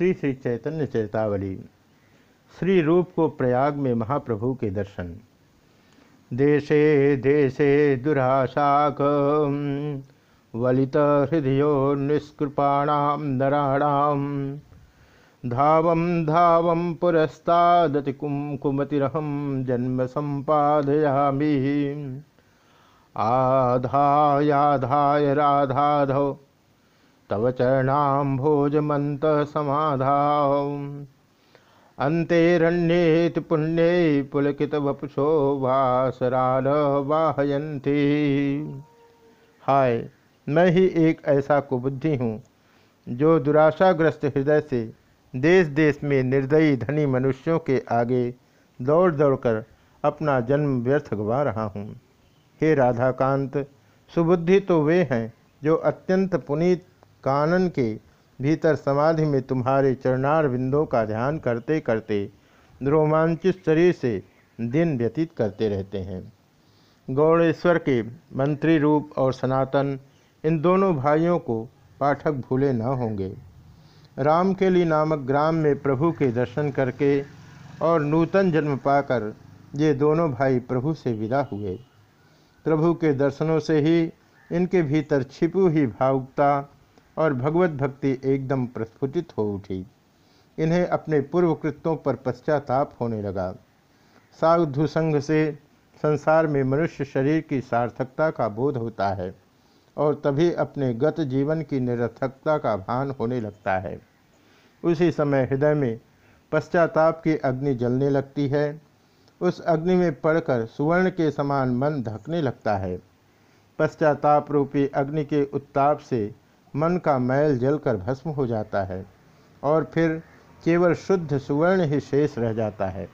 श्री श्री चैतन्य चैतावली, श्री रूप को प्रयाग में महाप्रभु के दर्शन। देशे देशे दुराशाक, वलित हृदयो निष्कृपाणाम नराणाम धावम धावम पुरस्तादति कुमकुमतिरहम जन्म संपादयामी। आधायाधाय राधाधौ तव चरणाम्भोजमंत समाधाव। पुण्ये पुलकित वपुषो वासराल वाहयंती हाय, मैं ही एक ऐसा कुबुद्धि हूँ, जो दुराशाग्रस्त हृदय से देश देश में निर्दयी धनी मनुष्यों के आगे दौड़ दौड़कर अपना जन्म व्यर्थ गवा रहा हूँ। हे राधाकांत, सुबुद्धि तो वे हैं जो अत्यंत पुनीत कानन के भीतर समाधि में तुम्हारे चरणार बिंदों का ध्यान करते करते रोमांचित शरीर से दिन व्यतीत करते रहते हैं। गौड़ेश्वर के मंत्री रूप और सनातन इन दोनों भाइयों को पाठक भूले न होंगे। रामकेली नामक ग्राम में प्रभु के दर्शन करके और नूतन जन्म पाकर ये दोनों भाई प्रभु से विदा हुए। प्रभु के दर्शनों से ही इनके भीतर छिपी हुई भावुकता और भगवत भक्ति एकदम प्रस्फुटित हो उठी। इन्हें अपने पूर्व कृत्यों पर पश्चाताप होने लगा। साधु संघ से संसार में मनुष्य शरीर की सार्थकता का बोध होता है और तभी अपने गत जीवन की निरर्थकता का भान होने लगता है। उसी समय हृदय में पश्चाताप की अग्नि जलने लगती है। उस अग्नि में पड़कर सुवर्ण के समान मन धकने लगता है। पश्चाताप रूपी अग्नि के उत्ताप से मन का मैल जलकर भस्म हो जाता है और फिर केवल शुद्ध सुवर्ण ही शेष रह जाता है।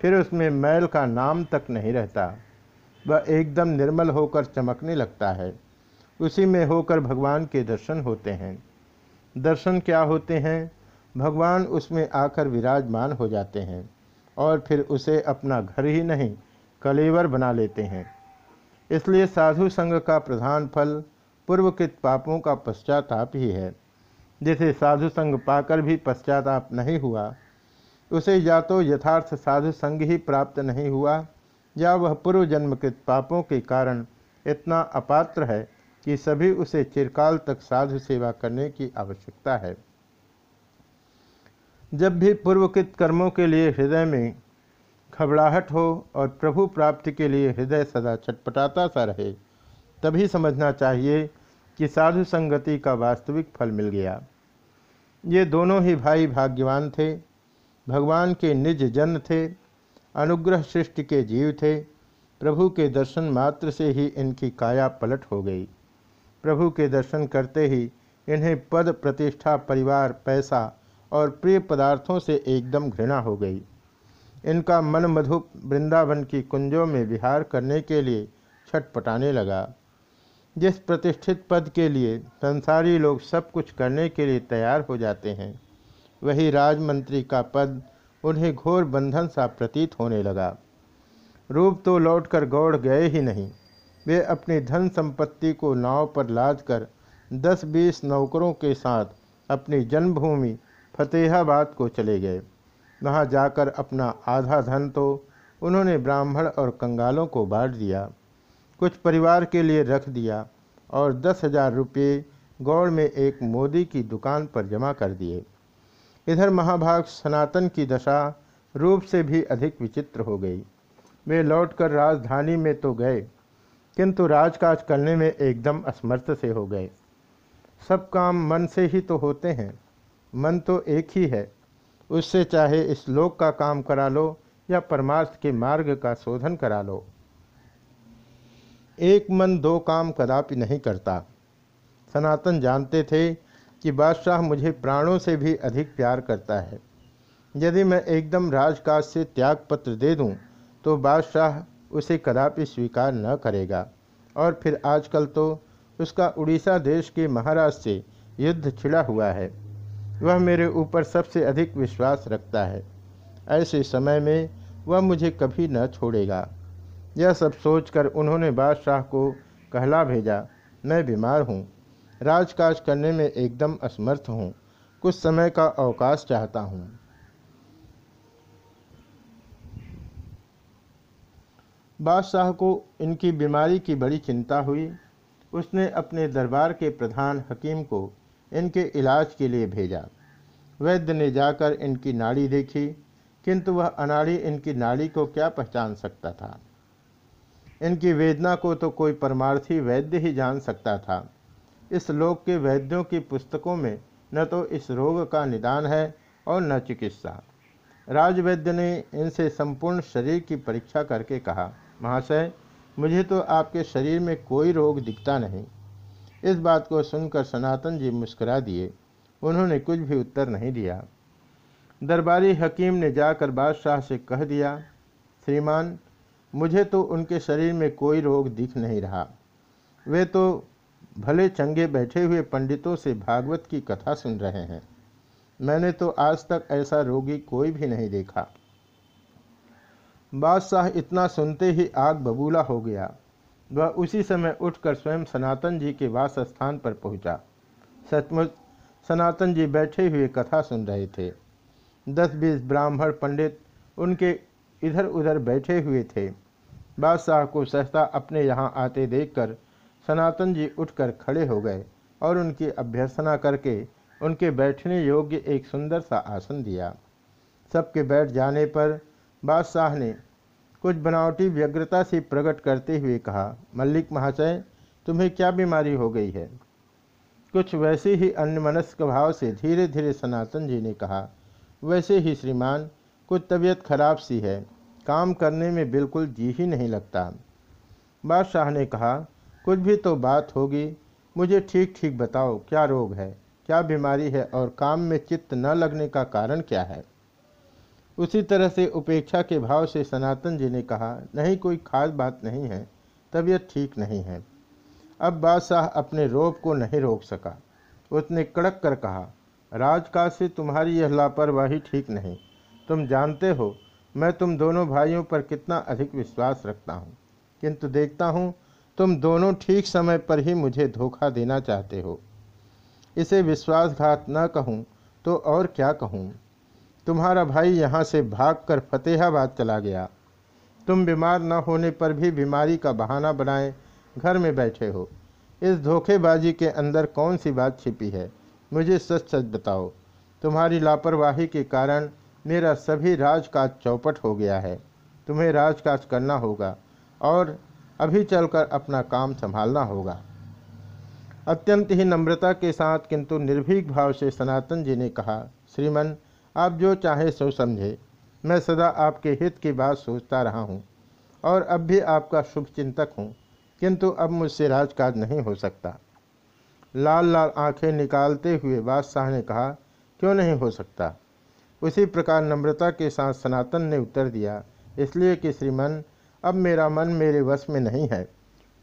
फिर उसमें मैल का नाम तक नहीं रहता। वह एकदम निर्मल होकर चमकने लगता है। उसी में होकर भगवान के दर्शन होते हैं। दर्शन क्या होते हैं? भगवान उसमें आकर विराजमान हो जाते हैं और फिर उसे अपना घर ही नहीं, कलेवर बना लेते हैं। इसलिए साधु संघ का प्रधान फल पूर्वकृत पापों का पश्चाताप ही है। जिसे साधु संग पाकर भी पश्चाताप नहीं हुआ, उसे या तो यथार्थ साधु संघ ही प्राप्त नहीं हुआ, या वह पूर्व जन्मकृत पापों के कारण इतना अपात्र है कि सभी उसे चिरकाल तक साधु सेवा करने की आवश्यकता है। जब भी पूर्वकृत कर्मों के लिए हृदय में घबराहट हो और प्रभु प्राप्ति के लिए हृदय सदा छटपटाता सा रहे तभी समझना चाहिए कि साधु संगति का वास्तविक फल मिल गया। ये दोनों ही भाई भाग्यवान थे, भगवान के निज जन थे, अनुग्रह सृष्टि के जीव थे, प्रभु के दर्शन मात्र से ही इनकी काया पलट हो गई। प्रभु के दर्शन करते ही इन्हें पद प्रतिष्ठा, परिवार, पैसा और प्रिय पदार्थों से एकदम घृणा हो गई। इनका मन मधु वृंदावन की कुंजों में विहार करने के लिए छटपटाने लगा। जिस प्रतिष्ठित पद के लिए संसारी लोग सब कुछ करने के लिए तैयार हो जाते हैं, वही राजमंत्री का पद उन्हें घोर बंधन सा प्रतीत होने लगा। रूप तो लौटकर गौड़ गए ही नहीं। वे अपनी धन संपत्ति को नाव पर लाद कर दस बीस नौकरों के साथ अपनी जन्मभूमि फतेहाबाद को चले गए। वहाँ जाकर अपना आधा धन तो उन्होंने ब्राह्मण और कंगालों को बांट दिया। कुछ परिवार के लिए रख दिया और दस हज़ार रुपये गौड़ में एक मोदी की दुकान पर जमा कर दिए। इधर महाभाग सनातन की दशा रूप से भी अधिक विचित्र हो गई। वे लौटकर राजधानी में तो गए, किंतु राजकाज करने में एकदम असमर्थ से हो गए। सब काम मन से ही तो होते हैं, मन तो एक ही है। उससे चाहे इस लोक का काम करा लो या परमार्थ के मार्ग का शोधन करा लो। एक मन दो काम कदापि नहीं करता। सनातन जानते थे कि बादशाह मुझे प्राणों से भी अधिक प्यार करता है। यदि मैं एकदम राजकाज से त्याग पत्र दे दूँ तो बादशाह उसे कदापि स्वीकार न करेगा। और फिर आजकल तो उसका उड़ीसा देश के महाराज से युद्ध छिड़ा हुआ है। वह मेरे ऊपर सबसे अधिक विश्वास रखता है। ऐसे समय में वह मुझे कभी न छोड़ेगा। यह सब सोचकर उन्होंने बादशाह को कहला भेजा, मैं बीमार हूँ। राजकाज करने में एकदम असमर्थ हूँ। कुछ समय का अवकाश चाहता हूँ। बादशाह को इनकी बीमारी की बड़ी चिंता हुई। उसने अपने दरबार के प्रधान हकीम को इनके इलाज के लिए भेजा। वैद्य ने जाकर इनकी नाड़ी देखी, किंतु वह अनाड़ी इनकी नाड़ी को क्या पहचान सकता था? इनकी वेदना को तो कोई परमार्थी वैद्य ही जान सकता था। इस लोक के वैद्यों की पुस्तकों में न तो इस रोग का निदान है और न चिकित्सा। राजवैद्य ने इनसे संपूर्ण शरीर की परीक्षा करके कहा, महाशय, मुझे तो आपके शरीर में कोई रोग दिखता नहीं। इस बात को सुनकर सनातन जी मुस्कुरा दिए। उन्होंने कुछ भी उत्तर नहीं दिया। दरबारी हकीम ने जाकर बादशाह से कह दिया, श्रीमान मुझे तो उनके शरीर में कोई रोग दिख नहीं रहा। वे तो भले चंगे बैठे हुए पंडितों से भागवत की कथा सुन रहे हैं। मैंने तो आज तक ऐसा रोगी कोई भी नहीं देखा। बादशाह इतना सुनते ही आग बबूला हो गया। वह उसी समय उठकर स्वयं सनातन जी के वास स्थान पर पहुँचा। सचमुच सनातन जी बैठे हुए कथा सुन रहे थे। दस बीस ब्राह्मण पंडित उनके इधर उधर बैठे हुए थे। बादशाह को सहसा अपने यहाँ आते देखकर सनातन जी उठकर खड़े हो गए और उनकी अभ्यर्थना करके उनके बैठने योग्य एक सुंदर सा आसन दिया। सबके बैठ जाने पर बादशाह ने कुछ बनावटी व्यग्रता से प्रकट करते हुए कहा, मल्लिक महाशय, तुम्हें क्या बीमारी हो गई है? कुछ वैसे ही अन्य मनस्क भाव से धीरे धीरे सनातन जी ने कहा, वैसे ही श्रीमान, कुछ तबीयत खराब सी है। काम करने में बिल्कुल जी ही नहीं लगता। बादशाह ने कहा, कुछ भी तो बात होगी। मुझे ठीक ठीक बताओ, क्या रोग है? क्या बीमारी है? और काम में चित्त न लगने का कारण क्या है? उसी तरह से उपेक्षा के भाव से सनातन जी ने कहा, नहीं, कोई खास बात नहीं है। तबीयत ठीक नहीं है। अब बादशाह अपने रोब को नहीं रोक सका। उसने कड़क कर कहा, राजकाज से तुम्हारी यह लापरवाही ठीक नहीं। तुम जानते हो मैं तुम दोनों भाइयों पर कितना अधिक विश्वास रखता हूँ। किंतु देखता हूँ, तुम दोनों ठीक समय पर ही मुझे धोखा देना चाहते हो। इसे विश्वासघात न कहूँ तो और क्या कहूँ? तुम्हारा भाई यहाँ से भागकर फतेहाबाद चला गया। तुम बीमार न होने पर भी बीमारी का बहाना बनाए घर में बैठे हो। इस धोखेबाजी के अंदर कौन सी बात छिपी है? मुझे सच सच बताओ। तुम्हारी लापरवाही के कारण मेरा सभी राजकाज चौपट हो गया है। तुम्हें राजकाज करना होगा और अभी चलकर अपना काम संभालना होगा। अत्यंत ही नम्रता के साथ किंतु निर्भीक भाव से सनातन जी ने कहा, श्रीमन, आप जो चाहे सो समझे। मैं सदा आपके हित की बात सोचता रहा हूँ और अब भी आपका शुभ चिंतक हूँ, किंतु अब मुझसे राजकाज नहीं हो सकता। लाल लाल आँखें निकालते हुए बादशाह ने कहा, क्यों नहीं हो सकता? उसी प्रकार नम्रता के साथ सनातन ने उत्तर दिया, इसलिए कि श्रीमन, अब मेरा मन मेरे वश में नहीं है।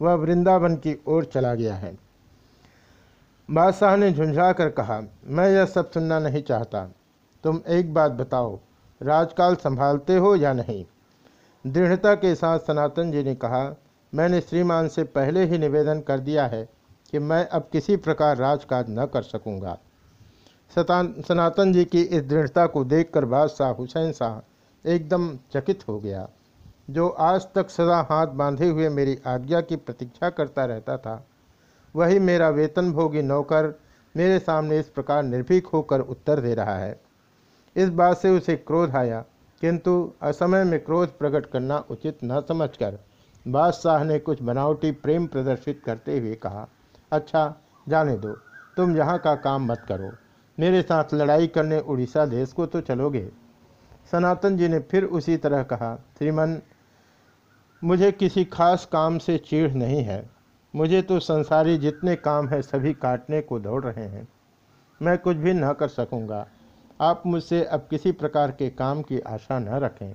वह वृंदावन की ओर चला गया है। बादशाह ने झुंझा कर कहा, मैं यह सब सुनना नहीं चाहता। तुम एक बात बताओ, राजकाल संभालते हो या नहीं? दृढ़ता के साथ सनातन जी ने कहा, मैंने श्रीमान से पहले ही निवेदन कर दिया है कि मैं अब किसी प्रकार राजकाज न कर सकूँगा। सनातन जी की इस दृढ़ता को देखकर बादशाह हुसैन शाह एकदम चकित हो गया। जो आज तक सदा हाथ बांधे हुए मेरी आज्ञा की प्रतीक्षा करता रहता था, वही मेरा वेतनभोगी नौकर मेरे सामने इस प्रकार निर्भीक होकर उत्तर दे रहा है। इस बात से उसे क्रोध आया, किंतु असमय में क्रोध प्रकट करना उचित न समझकर बादशाह ने कुछ बनावटी प्रेम प्रदर्शित करते हुए कहा अच्छा जाने दो, तुम यहाँ का काम मत करो। मेरे साथ लड़ाई करने उड़ीसा देश को तो चलोगे। सनातन जी ने फिर उसी तरह कहा, श्रीमन, मुझे किसी खास काम से चीढ़ नहीं है। मुझे तो संसारी जितने काम हैं सभी काटने को दौड़ रहे हैं। मैं कुछ भी न कर सकूँगा। आप मुझसे अब किसी प्रकार के काम की आशा न रखें।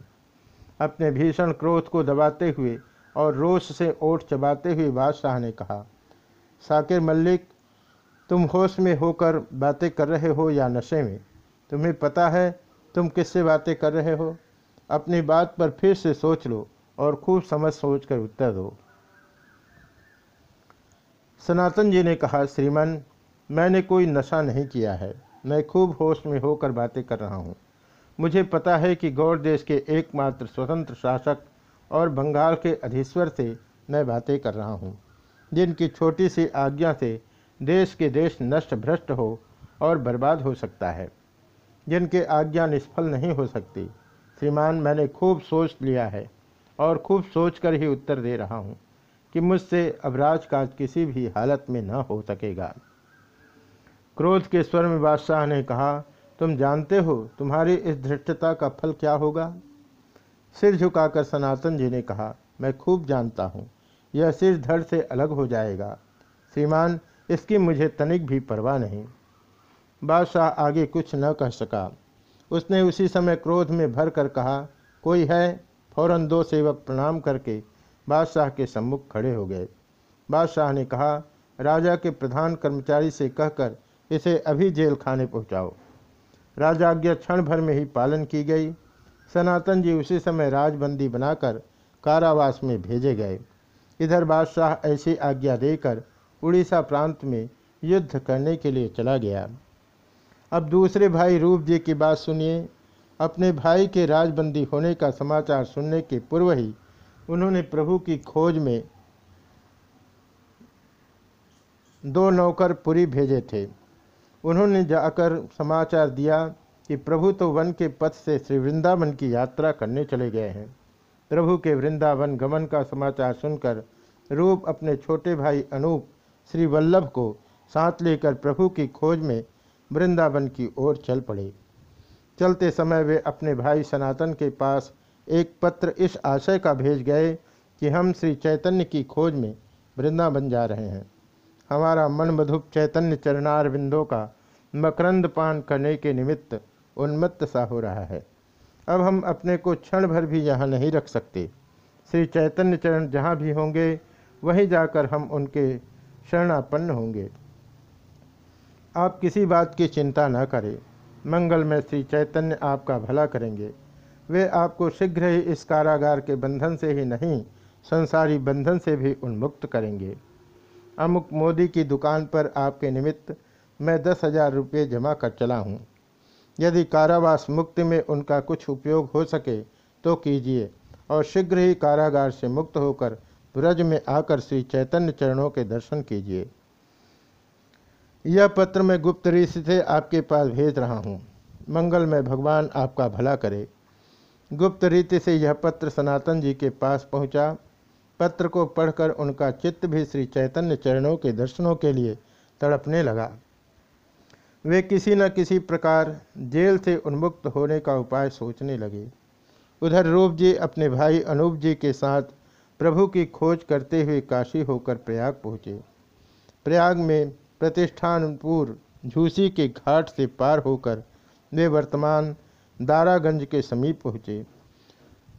अपने भीषण क्रोध को दबाते हुए और रोष से ओठ चबाते हुए बादशाह ने कहा, साकिर मल्लिक तुम होश में होकर बातें कर रहे हो या नशे में? तुम्हें पता है तुम किससे बातें कर रहे हो? अपनी बात पर फिर से सोच लो और खूब समझ सोच कर उत्तर दो। सनातन जी ने कहा, श्रीमन, मैंने कोई नशा नहीं किया है। मैं खूब होश में होकर बातें कर रहा हूँ। मुझे पता है कि गौर देश के एकमात्र स्वतंत्र शासक और बंगाल के अधीश्वर से मैं बातें कर रहा हूँ। जिनकी छोटी सी आज्ञा से देश के देश नष्ट भ्रष्ट हो और बर्बाद हो सकता है। जिनके आज्ञा निष्फल नहीं हो सकती, श्रीमान, मैंने खूब सोच लिया है और खूब सोचकर ही उत्तर दे रहा हूँ कि मुझसे अब राजकाज किसी भी हालत में न हो सकेगा। क्रोध के स्वर में बादशाह ने कहा, तुम जानते हो तुम्हारी इस धृष्टता का फल क्या होगा? सिर झुकाकर सनातन जी ने कहा, मैं खूब जानता हूँ, यह सिर धड़ से अलग हो जाएगा। श्रीमान इसकी मुझे तनिक भी परवाह नहीं। बादशाह आगे कुछ न कह सका। उसने उसी समय क्रोध में भर कर कहा, कोई है? फ़ौरन दो सेवक प्रणाम करके बादशाह के सम्मुख खड़े हो गए। बादशाह ने कहा, राजा के प्रधान कर्मचारी से कहकर इसे अभी जेल खाने पहुँचाओ। राजाज्ञा क्षण भर में ही पालन की गई। सनातन जी उसी समय राजबंदी बनाकर कारावास में भेजे गए। इधर बादशाह ऐसी आज्ञा देकर उड़ीसा प्रांत में युद्ध करने के लिए चला गया। अब दूसरे भाई रूप जी की बात सुनिए। अपने भाई के राजबंदी होने का समाचार सुनने के पूर्व ही उन्होंने प्रभु की खोज में दो नौकर पुरी भेजे थे। उन्होंने जाकर समाचार दिया कि प्रभु तो वन के पथ से श्री वृंदावन की यात्रा करने चले गए हैं। प्रभु के वृंदावन गमन का समाचार सुनकर रूप अपने छोटे भाई अनूप श्री वल्लभ को साथ लेकर प्रभु की खोज में वृंदावन की ओर चल पड़े। चलते समय वे अपने भाई सनातन के पास एक पत्र इस आशय का भेज गए कि हम श्री चैतन्य की खोज में वृंदावन जा रहे हैं। हमारा मन मधुप चैतन्य चरणार बिंदों का मकरंद पान करने के निमित्त उन्मत्त सा हो रहा है। अब हम अपने को क्षण भर भी यहाँ नहीं रख सकते। श्री चैतन्य चरण जहाँ भी होंगे, वहीं जाकर हम उनके शरणापन्न होंगे। आप किसी बात की चिंता न करें। मंगल में श्री चैतन्य आपका भला करेंगे। वे आपको शीघ्र ही इस कारागार के बंधन से ही नहीं, संसारी बंधन से भी उन्मुक्त करेंगे। अमुक मोदी की दुकान पर आपके निमित्त मैं दस हज़ार रुपये जमा कर चला हूँ। यदि कारावास मुक्ति में उनका कुछ उपयोग हो सके तो कीजिए और शीघ्र ही कारागार से मुक्त होकर ब्रज में आकर श्री चैतन्य चरणों के दर्शन कीजिए। यह पत्र मैं गुप्त ऋषि से आपके पास भेज रहा हूँ। मंगल में भगवान आपका भला करे। गुप्त रीति से यह पत्र सनातन जी के पास पहुँचा। पत्र को पढ़कर उनका चित्त भी श्री चैतन्य चरणों के दर्शनों के लिए तड़पने लगा। वे किसी न किसी प्रकार जेल से उन्मुक्त होने का उपाय सोचने लगे। उधर रूप जी अपने भाई अनूप जी के साथ प्रभु की खोज करते हुए काशी होकर प्रयाग पहुँचे। प्रयाग में प्रतिष्ठानपुर झूसी के घाट से पार होकर वे वर्तमान दारागंज के समीप पहुँचे।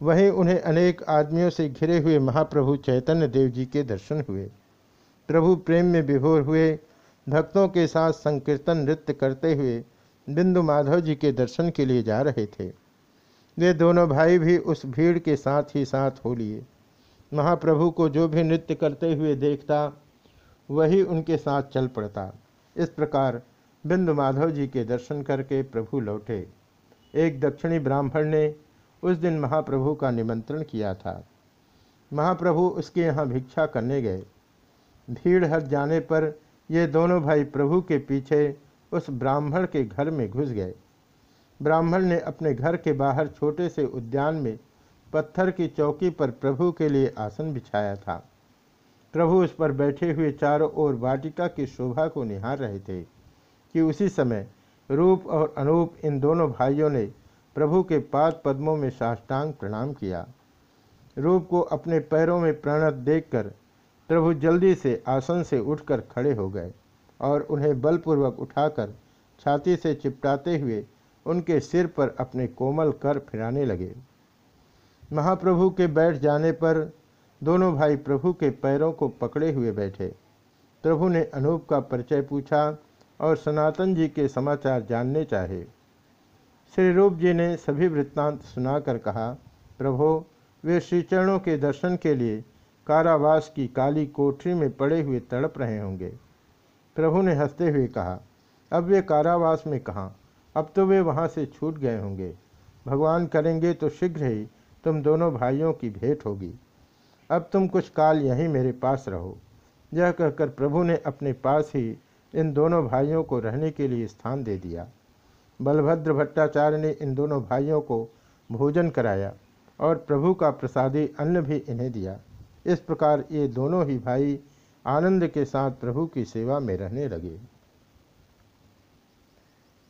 वहीं उन्हें अनेक आदमियों से घिरे हुए महाप्रभु चैतन्य देव जी के दर्शन हुए। प्रभु प्रेम में विभोर हुए, भक्तों के साथ संकीर्तन नृत्य करते हुए बिंदु माधव जी के दर्शन के लिए जा रहे थे। वे दोनों भाई भी उस भीड़ के साथ ही साथ हो लिए। महाप्रभु को जो भी नृत्य करते हुए देखता, वही उनके साथ चल पड़ता। इस प्रकार बिंदु माधव जी के दर्शन करके प्रभु लौटे। एक दक्षिणी ब्राह्मण ने उस दिन महाप्रभु का निमंत्रण किया था। महाप्रभु उसके यहाँ भिक्षा करने गए। भीड़ हट जाने पर ये दोनों भाई प्रभु के पीछे उस ब्राह्मण के घर में घुस गए। ब्राह्मण ने अपने घर के बाहर छोटे से उद्यान में पत्थर की चौकी पर प्रभु के लिए आसन बिछाया था। प्रभु उस पर बैठे हुए चारों ओर वाटिका की शोभा को निहार रहे थे कि उसी समय रूप और अनूप इन दोनों भाइयों ने प्रभु के पाद पद्मों में साष्टांग प्रणाम किया। रूप को अपने पैरों में प्रणत देखकर प्रभु जल्दी से आसन से उठकर खड़े हो गए और उन्हें बलपूर्वक उठाकर छाती से चिपटाते हुए उनके सिर पर अपने कोमल कर फिराने लगे। महाप्रभु के बैठ जाने पर दोनों भाई प्रभु के पैरों को पकड़े हुए बैठे। प्रभु ने अनूप का परिचय पूछा और सनातन जी के समाचार जानने चाहे। श्री रूप जी ने सभी वृत्तांत सुनाकर कहा, प्रभो, वे श्रीचरणों के दर्शन के लिए कारावास की काली कोठरी में पड़े हुए तड़प रहे होंगे। प्रभु ने हँसते हुए कहा, अब वे कारावास में कहाँ? अब तो वे वहाँ से छूट गए होंगे। भगवान करेंगे तो शीघ्र ही तुम दोनों भाइयों की भेंट होगी। अब तुम कुछ काल यहीं मेरे पास रहो। यह कहकर प्रभु ने अपने पास ही इन दोनों भाइयों को रहने के लिए स्थान दे दिया। बलभद्र भट्टाचार्य ने इन दोनों भाइयों को भोजन कराया और प्रभु का प्रसादी अन्न भी इन्हें दिया। इस प्रकार ये दोनों ही भाई आनंद के साथ प्रभु की सेवा में रहने लगे।